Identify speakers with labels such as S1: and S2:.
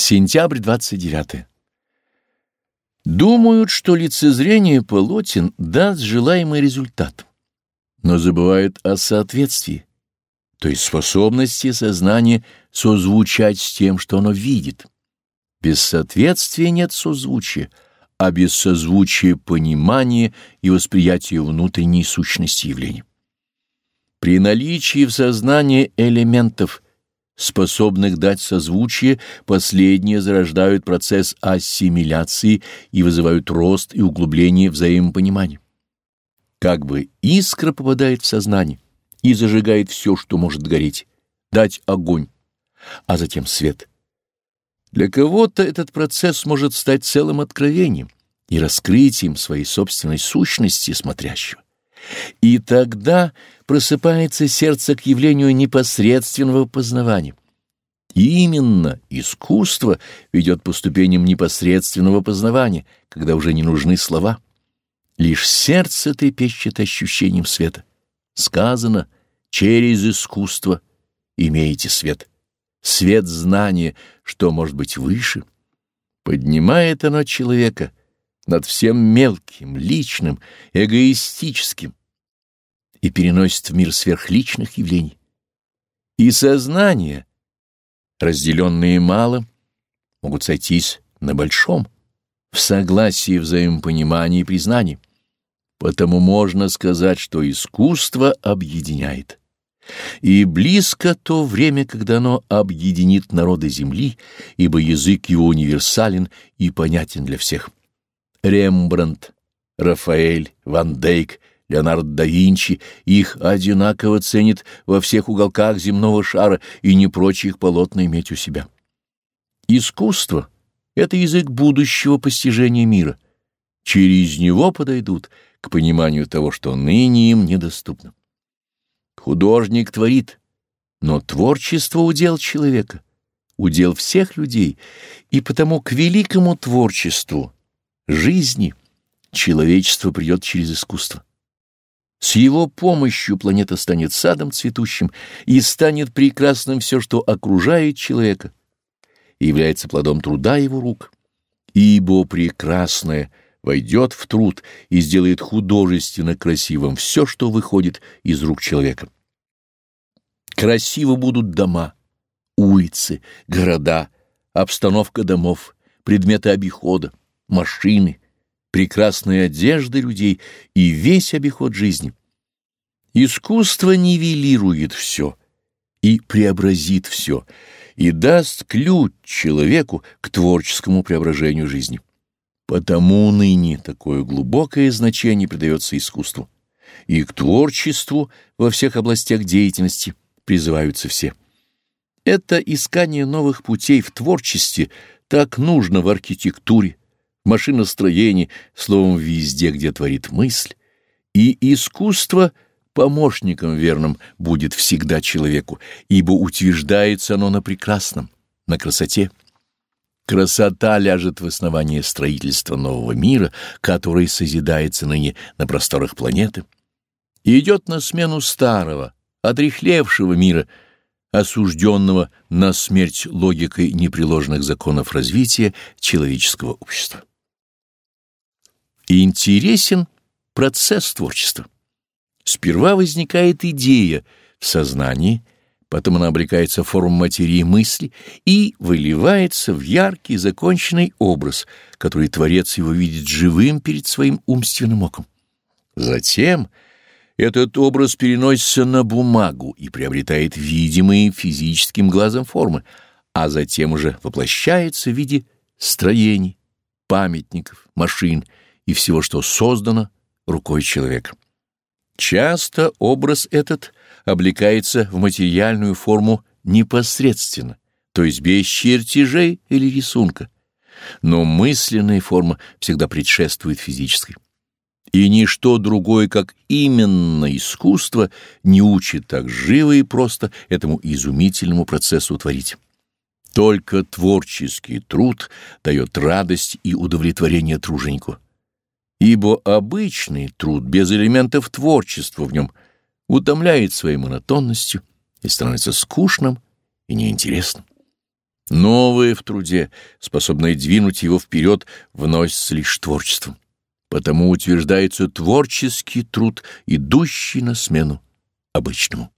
S1: Сентябрь 29. Думают, что лицезрение полотен даст желаемый результат, но забывают о соответствии, то есть способности сознания созвучать с тем, что оно видит. Без соответствия нет созвучия, а без созвучия понимания и восприятия внутренней сущности явления. При наличии в сознании элементов – способных дать созвучие, последние зарождают процесс ассимиляции и вызывают рост и углубление взаимопонимания. Как бы искра попадает в сознание и зажигает все, что может гореть, дать огонь, а затем свет. Для кого-то этот процесс может стать целым откровением и раскрытием своей собственной сущности смотрящего. И тогда просыпается сердце к явлению непосредственного познавания. И именно искусство ведет по ступеням непосредственного познавания, когда уже не нужны слова. Лишь сердце трепещет ощущением света. Сказано, через искусство имеете свет. Свет знания, что может быть выше. Поднимает оно человека над всем мелким, личным, эгоистическим и переносит в мир сверхличных явлений. И сознание, разделенные мало, могут сойтись на большом, в согласии, взаимопонимании и признании. Потому можно сказать, что искусство объединяет. И близко то время, когда оно объединит народы Земли, ибо язык его универсален и понятен для всех. Рембрандт, Рафаэль, Ван Дейк, Леонардо да Винчи их одинаково ценит во всех уголках земного шара и не прочь их полотна иметь у себя. Искусство — это язык будущего постижения мира. Через него подойдут к пониманию того, что ныне им недоступно. Художник творит, но творчество — удел человека, удел всех людей, и потому к великому творчеству — жизни человечество придет через искусство. С его помощью планета станет садом цветущим и станет прекрасным все, что окружает человека, и является плодом труда его рук. Ибо прекрасное войдет в труд и сделает художественно красивым все, что выходит из рук человека. Красиво будут дома, улицы, города, обстановка домов, предметы обихода машины, прекрасные одежды людей и весь обиход жизни. Искусство нивелирует все и преобразит все, и даст ключ человеку к творческому преображению жизни. Потому ныне такое глубокое значение придается искусству, и к творчеству во всех областях деятельности призываются все. Это искание новых путей в творчестве так нужно в архитектуре, машиностроении, словом, везде, где творит мысль, и искусство помощником верным будет всегда человеку, ибо утверждается оно на прекрасном, на красоте. Красота ляжет в основании строительства нового мира, который созидается ныне на просторах планеты, и идет на смену старого, отрехлевшего мира, осужденного на смерть логикой непреложных законов развития человеческого общества и интересен процесс творчества. Сперва возникает идея в сознании, потом она облекается в форму материи мысли и выливается в яркий законченный образ, который Творец его видит живым перед своим умственным оком. Затем этот образ переносится на бумагу и приобретает видимые физическим глазом формы, а затем уже воплощается в виде строений, памятников, машин — и всего, что создано рукой человека. Часто образ этот облекается в материальную форму непосредственно, то есть без чертежей или рисунка, но мысленная форма всегда предшествует физической. И ничто другое, как именно искусство, не учит так живо и просто этому изумительному процессу творить. Только творческий труд дает радость и удовлетворение труженику ибо обычный труд без элементов творчества в нем утомляет своей монотонностью и становится скучным и неинтересным. Новое в труде, способное двинуть его вперед, вносится лишь творчеством. Потому утверждается творческий труд, идущий на смену обычному.